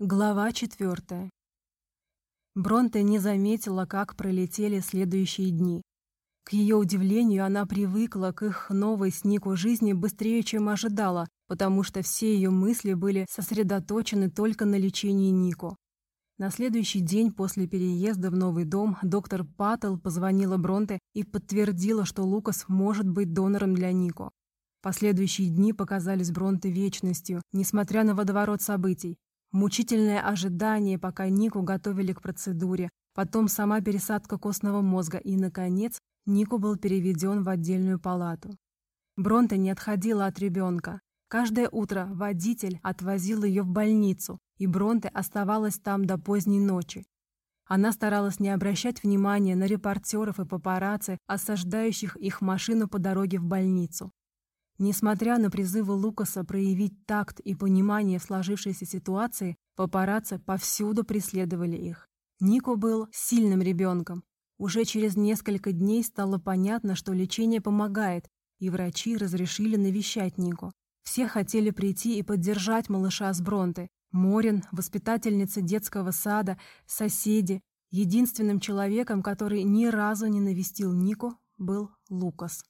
Глава четвертая. Бронте не заметила, как пролетели следующие дни. К ее удивлению, она привыкла к их новой с Нику жизни быстрее, чем ожидала, потому что все ее мысли были сосредоточены только на лечении Нику. На следующий день после переезда в новый дом доктор Паттл позвонила Бронте и подтвердила, что Лукас может быть донором для Нико. Последующие дни показались Бронте вечностью, несмотря на водоворот событий. Мучительное ожидание, пока Нику готовили к процедуре, потом сама пересадка костного мозга и, наконец, Нику был переведен в отдельную палату. Бронте не отходила от ребенка. Каждое утро водитель отвозил ее в больницу, и Бронте оставалась там до поздней ночи. Она старалась не обращать внимания на репортеров и папарацци, осаждающих их машину по дороге в больницу. Несмотря на призывы Лукаса проявить такт и понимание в сложившейся ситуации, папарацци повсюду преследовали их. Нико был сильным ребенком. Уже через несколько дней стало понятно, что лечение помогает, и врачи разрешили навещать Нико. Все хотели прийти и поддержать малыша с Бронты. Морин, воспитательница детского сада, соседи. Единственным человеком, который ни разу не навестил Нико, был Лукас.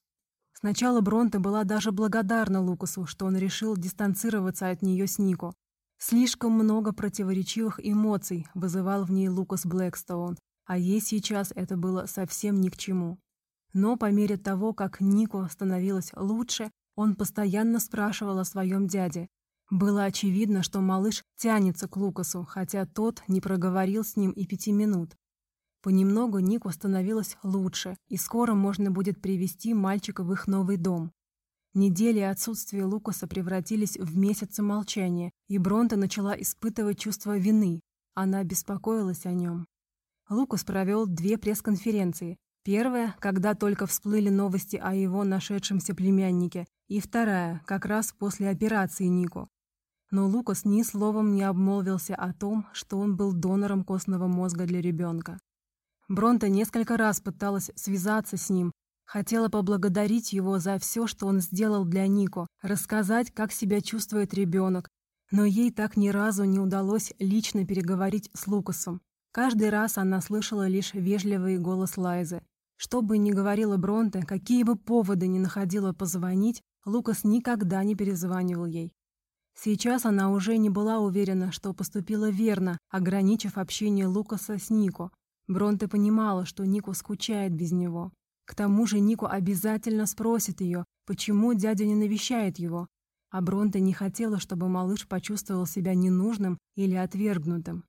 Сначала Бронте была даже благодарна Лукасу, что он решил дистанцироваться от нее с Нико. Слишком много противоречивых эмоций вызывал в ней Лукас Блэкстоун, а ей сейчас это было совсем ни к чему. Но по мере того, как Нико становилась лучше, он постоянно спрашивал о своем дяде. Было очевидно, что малыш тянется к Лукасу, хотя тот не проговорил с ним и пяти минут. Понемногу Нику становилось лучше, и скоро можно будет привести мальчика в их новый дом. Недели отсутствия Лукаса превратились в месяцы молчания, и Бронта начала испытывать чувство вины. Она беспокоилась о нем. Лукас провел две пресс-конференции. Первая, когда только всплыли новости о его нашедшемся племяннике, и вторая, как раз после операции Нику. Но Лукас ни словом не обмолвился о том, что он был донором костного мозга для ребенка. Бронта несколько раз пыталась связаться с ним, хотела поблагодарить его за все, что он сделал для Нико, рассказать, как себя чувствует ребенок, но ей так ни разу не удалось лично переговорить с Лукасом. Каждый раз она слышала лишь вежливый голос Лайзы. Что бы ни говорила Бронте, какие бы поводы ни находила позвонить, Лукас никогда не перезванивал ей. Сейчас она уже не была уверена, что поступила верно, ограничив общение Лукаса с Нико, Бронте понимала, что Нику скучает без него. К тому же Нику обязательно спросит ее, почему дядя не навещает его. А Бронте не хотела, чтобы малыш почувствовал себя ненужным или отвергнутым.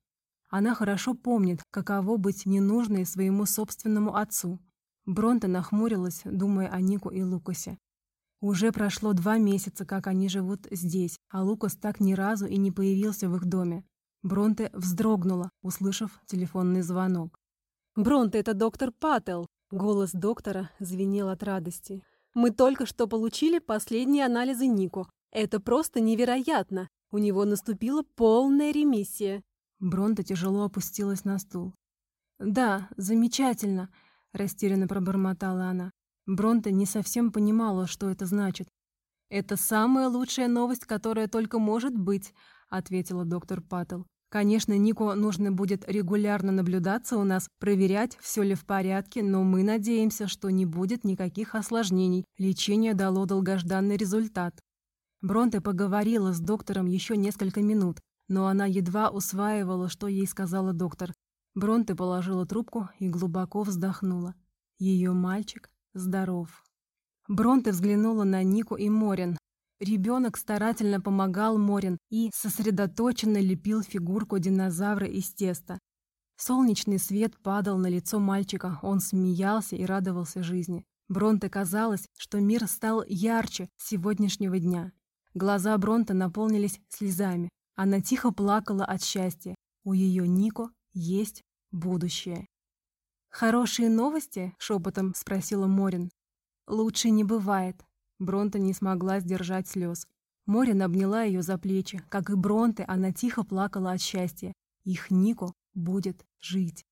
Она хорошо помнит, каково быть ненужной своему собственному отцу. Бронте нахмурилась, думая о Нику и Лукасе. Уже прошло два месяца, как они живут здесь, а Лукас так ни разу и не появился в их доме. Бронте вздрогнула, услышав телефонный звонок. «Бронте, это доктор Паттел!» Голос доктора звенел от радости. «Мы только что получили последние анализы Нику. Это просто невероятно! У него наступила полная ремиссия!» Бронте тяжело опустилась на стул. «Да, замечательно!» – растерянно пробормотала она. Бронте не совсем понимала, что это значит. «Это самая лучшая новость, которая только может быть», – ответила доктор Паттел. Конечно, Нику нужно будет регулярно наблюдаться у нас, проверять, все ли в порядке, но мы надеемся, что не будет никаких осложнений. Лечение дало долгожданный результат. Бронте поговорила с доктором еще несколько минут, но она едва усваивала, что ей сказала доктор. Бронте положила трубку и глубоко вздохнула. Ее мальчик здоров. Бронте взглянула на Нику и Морин, Ребенок старательно помогал Морин и сосредоточенно лепил фигурку динозавра из теста. Солнечный свет падал на лицо мальчика, он смеялся и радовался жизни. Бронте казалось, что мир стал ярче сегодняшнего дня. Глаза Бронте наполнились слезами. Она тихо плакала от счастья. У ее Нико есть будущее. «Хорошие новости?» — шепотом спросила Морин. «Лучше не бывает», Бронта не смогла сдержать слез. Морин обняла ее за плечи. Как и Бронте, она тихо плакала от счастья. Их Нико будет жить.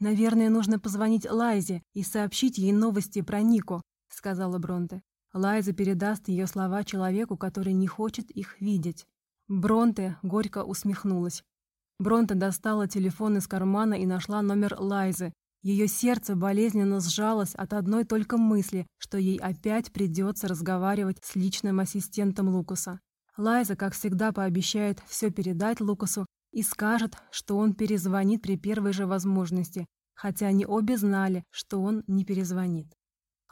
«Наверное, нужно позвонить Лайзе и сообщить ей новости про Нико», — сказала Бронте. Лайза передаст ее слова человеку, который не хочет их видеть. Бронте горько усмехнулась. Бронте достала телефон из кармана и нашла номер Лайзы. Ее сердце болезненно сжалось от одной только мысли, что ей опять придется разговаривать с личным ассистентом Лукаса. Лайза, как всегда, пообещает все передать Лукасу и скажет, что он перезвонит при первой же возможности, хотя они обе знали, что он не перезвонит.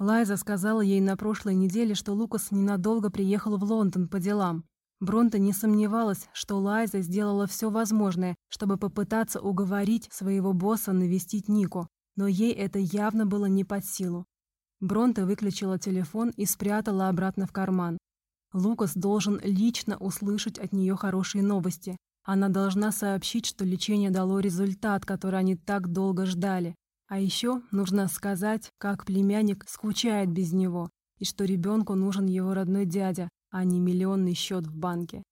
Лайза сказала ей на прошлой неделе, что Лукас ненадолго приехал в Лондон по делам. Бронта не сомневалась, что Лайза сделала все возможное, чтобы попытаться уговорить своего босса навестить Нику, но ей это явно было не под силу. Бронта выключила телефон и спрятала обратно в карман. Лукас должен лично услышать от нее хорошие новости. Она должна сообщить, что лечение дало результат, который они так долго ждали. А еще нужно сказать, как племянник скучает без него, и что ребенку нужен его родной дядя, а не миллионный счет в банке.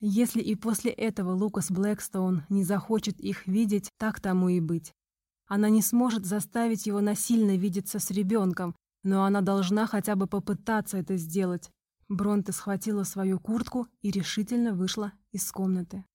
Если и после этого Лукас Блэкстоун не захочет их видеть, так тому и быть. Она не сможет заставить его насильно видеться с ребенком, но она должна хотя бы попытаться это сделать. Бронте схватила свою куртку и решительно вышла из комнаты.